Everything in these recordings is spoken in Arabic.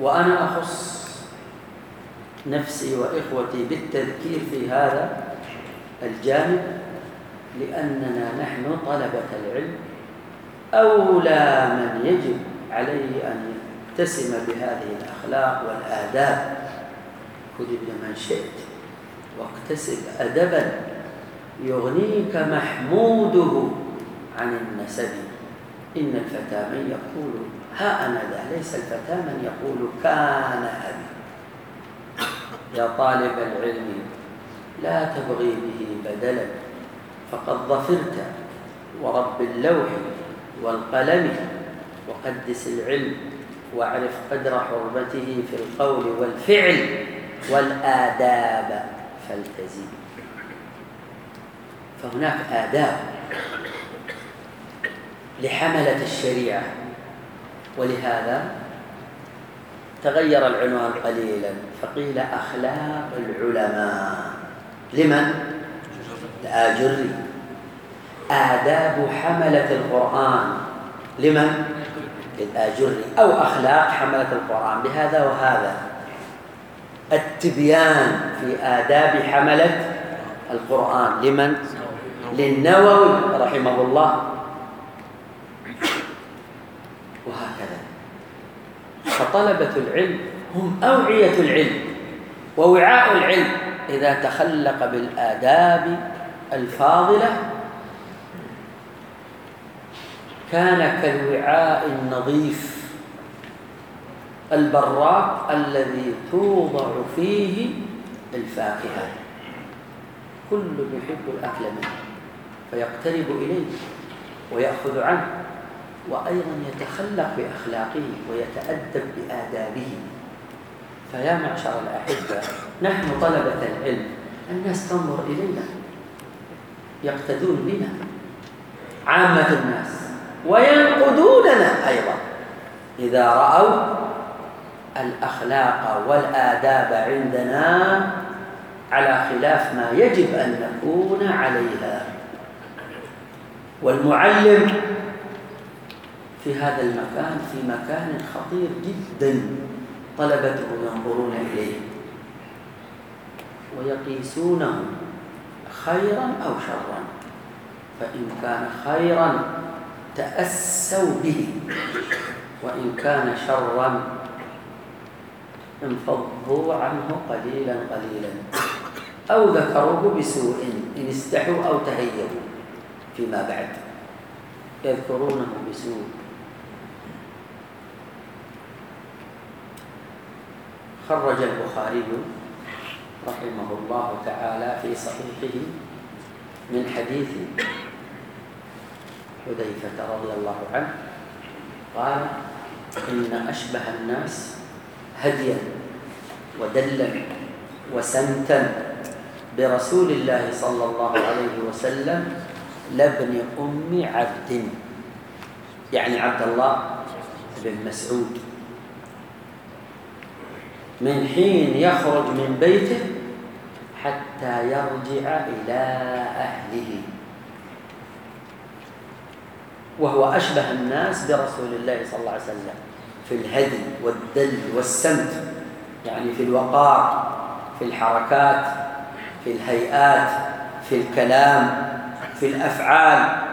وأنا أخص نفسي وإخوتي بالتذكير في هذا الجانب لأننا نحن طلبة العلم. أولى من يجب عليه أن يتسم بهذه الأخلاق والآداب. خذ من شئت واكتسب أدبا يغنيك محموده عن النسب. إن الفتى من يقول ها أنا ذا ليس الفتى من يقول كان أبي يا طالب العلم لا تبغي به بدلا فقد ظفرت ورب اللوح والقلم وقدس العلم واعرف قدر حرمته في القول والفعل والآداب فالتزم فهناك آداب. لحملة الشريعة. ولهذا تغير العنوان قليلا فقيل أخلاق العلماء. لمن؟ الآجري آداب حملة القرآن. لمن؟ للآجري أو أخلاق حملة القرآن. بهذا وهذا. التبيان في آداب حملة القرآن. لمن؟ للنووي رحمه الله. وهكذا. فطلبة العلم هم أوعية العلم ووعاء العلم إذا تخلق بالآداب الفاضلة. كان كالوعاء النظيف البراق الذي توضع فيه الفاكهة. كل يحب الأكل منه فيقترب إليه ويأخذ عنه. وأيضا يتخلق بأخلاقه ويتأدب بآدابه. فيا معشر الأحبة نحن طلبة العلم الناس تنظر إلينا. يقتدون بنا. عامة الناس. وينقدوننا أيضا. إذا رأوا الأخلاق والآداب عندنا على خلاف ما يجب أن نكون عليها. والمعلم في هذا المكان في مكان خطير جدا طلبته ينظرون إليه. ويقيسونه خيرا أو شرا. فإن كان خيرا تأسوا به. وإن كان شرا انفضوا عنه قليلا قليلا. أو ذكروه بسوء إن استحوا أو تهيبوا فيما بعد. يذكرونه بسوء. خرج البخاري رحمه الله تعالى في صحيحه من حديث حذيفة رضي الله عنه قال إن أشبه الناس هديا ودلا وسمتا برسول الله صلى الله عليه وسلم لابن أم عبد. يعني عبد الله بن مسعود. من حين يخرج من بيته حتى يرجع إلى أهله. وهو أشبه الناس برسول الله صلى الله عليه وسلم في الهدي والدل والسمت يعني في الوقار في الحركات في الهيئات في الكلام في الأفعال.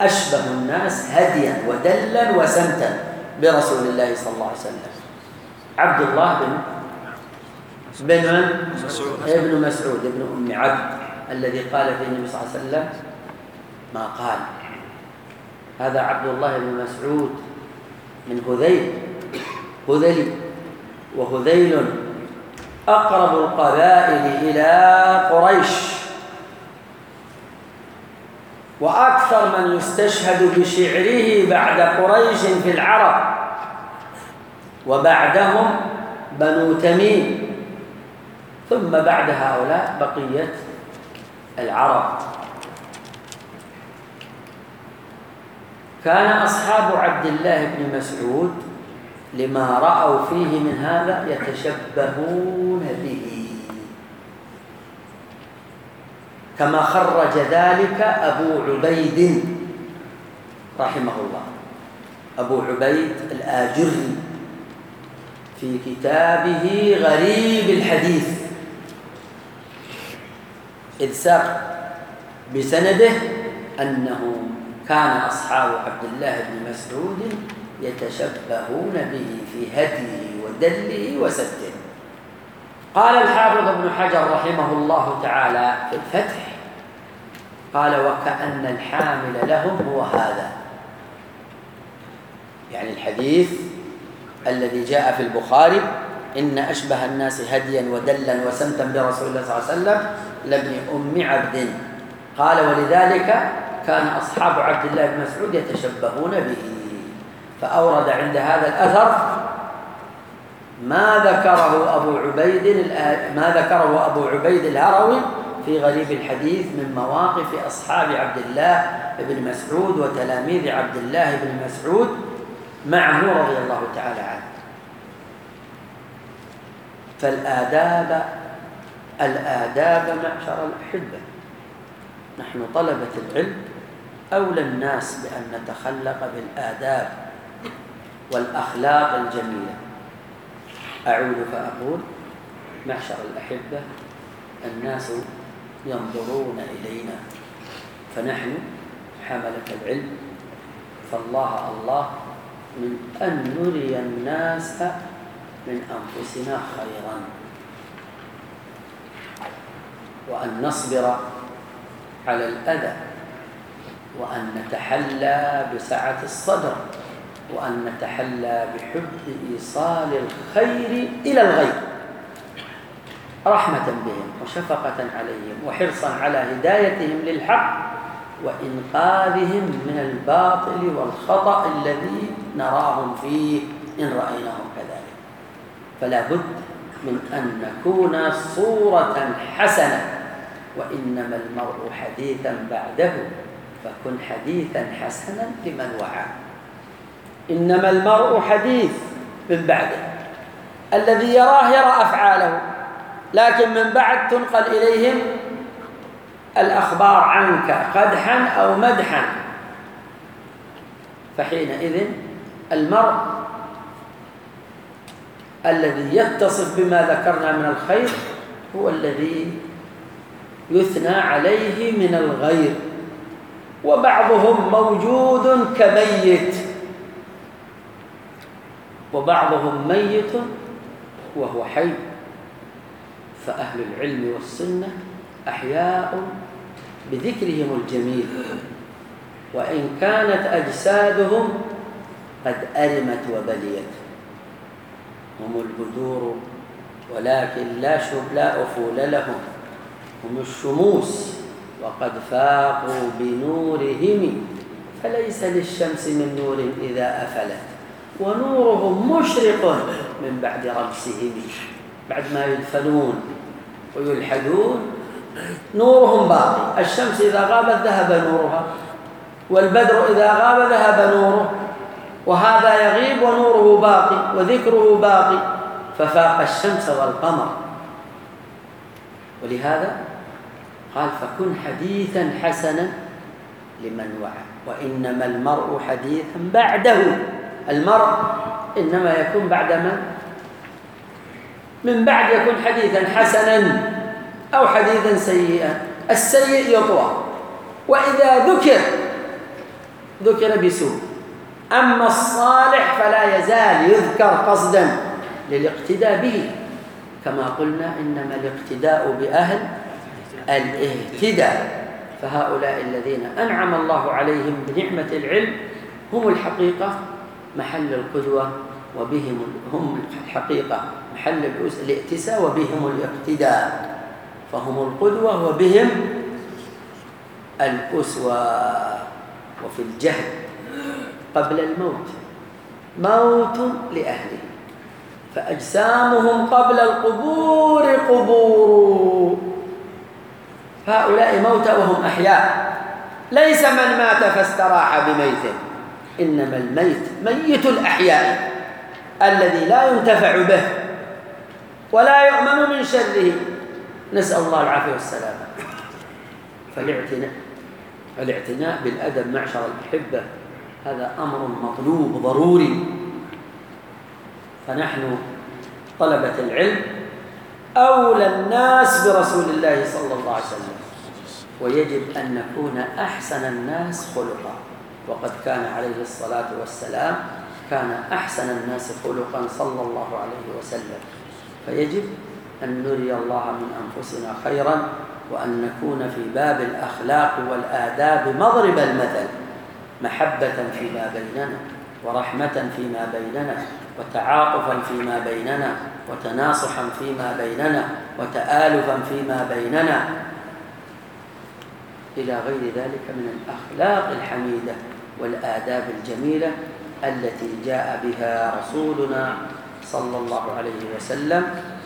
أشبه الناس هديا ودلا وسمتا برسول الله صلى الله عليه وسلم. عبد الله بن بن من؟ ابن مسعود ابن أم عبد الذي قال فيه النبي صلى الله عليه وسلم ما قال. هذا عبد الله بن مسعود من هذيل. هذلي وهذيل أقرب القبائل إلى قريش. وأكثر من يستشهد بشعره بعد قريش في العرب. وبعدهم بنو تميم. ثم بعد هؤلاء بقية العرب. كان أصحاب عبد الله بن مسعود لما رأوا فيه من هذا يتشبهون به. كما خرج ذلك أبو عبيد رحمه الله. أبو عبيد الآجري. في كتابه غريب الحديث. إذ ساق بسنده أنه كان أصحاب عبد الله بن مسعود يتشبهون به في هديه ودله وسده. قال الحافظ ابن حجر رحمه الله تعالى في الفتح قال وكأن الحامل لهم هو هذا. يعني الحديث الذي جاء في البخاري إن أشبه الناس هديا ودلا وسمتا برسول الله صلى الله عليه وسلم لابن أم عبد. قال ولذلك كان أصحاب عبد الله بن مسعود يتشبهون به. فأورد عند هذا الأثر ما ذكره أبو عبيد ما ذكره أبو عبيد الهروي في غريب الحديث من مواقف أصحاب عبد الله بن مسعود وتلاميذ عبد الله بن مسعود معه رضي الله تعالى عنه. فالآداب الآداب معشر الأحبة. نحن طلبة العلم أولى الناس بأن نتخلق بالآداب والأخلاق الجميلة. أعود فأقول معشر الأحبة الناس ينظرون إلينا. فنحن حملة العلم. فالله الله من أن نري الناس من أنفسنا خيرا. وأن نصبر على الأذى. وأن نتحلى بسعة الصدر. وأن نتحلى بحب إيصال الخير إلى الغير. رحمة بهم وشفقة عليهم وحرصا على هدايتهم للحق. وإنقاذهم من الباطل والخطأ الذي نراهم فيه إن رأيناهم كذلك. فلا بد من أن نكون صورة حسنة وإنما المرء حديثا بعده فكن حديثا حسنا لمن وعى. إنما المرء حديث من بعده. الذي يراه يرى أفعاله لكن من بعد تنقل إليهم الأخبار عنك قدحا أو مدحا. فحينئذ المرء الذي يتصف بما ذكرنا من الخير هو الذي يثنى عليه من الغير. وبعضهم موجود كميت. وبعضهم ميت وهو حي. فأهل العلم والسنة أحياء بذكرهم الجميل وإن كانت أجسادهم قد أرمت وبليت. هم البدور ولكن لا لا أفول لهم. هم الشموس وقد فاقوا بنورهم. فليس للشمس من نور إذا أفلت. ونورهم مشرق من بعد ربسهم بعد ما يدفنون ويلحدون. نورهم باقي. الشمس إذا غابت ذهب نورها والبدر إذا غاب ذهب نوره. وهذا يغيب ونوره باقي وذكره باقي. ففاق الشمس والقمر. ولهذا قال فكن حديثا حسنا لمن وعى. وإنما المرء حديثا بعده. المرء إنما يكون بعد من؟ من بعد يكون حديثا حسنا. أو حديثا سيئا. السيء يطوى. وإذا ذكر ذكر بسوء. أما الصالح فلا يزال يذكر قصدا للاقتداء به. كما قلنا إنما الاقتداء بأهل الاهتداء. فهؤلاء الذين أنعم الله عليهم بنعمة العلم هم الحقيقة محل القدوة وبهم هم الحقيقة محل الائتساء وبهم الاقتداء. فهم القدوة وبهم الأسوة وفي الجهل قبل الموت. موت لأهله. فأجسامهم قبل القبور قبور. هؤلاء موتى وهم أحياء. ليس من مات فاستراح بميت إنما الميت ميت الأحياء الذي لا ينتفع به ولا يؤمن من شره. نسأل الله العافية والسلامة. فالاعتناء الاعتناء بالأدب معشر الأحبة. هذا أمر مطلوب ضروري. فنحن طلبة العلم أولى الناس برسول الله صلى الله عليه وسلم. ويجب أن نكون أحسن الناس خلقا. وقد كان عليه الصلاة والسلام كان أحسن الناس خلقا صلى الله عليه وسلم. فيجب أن نري الله من أنفسنا خيرا وأن نكون في باب الأخلاق والآداب مضرب المثل محبة فيما بيننا ورحمة فيما بيننا وتعاطفا فيما بيننا وتناصحا فيما بيننا وتآلفا فيما بيننا. إلى غير ذلك من الأخلاق الحميدة والآداب الجميلة التي جاء بها رسولنا صلى الله عليه وسلم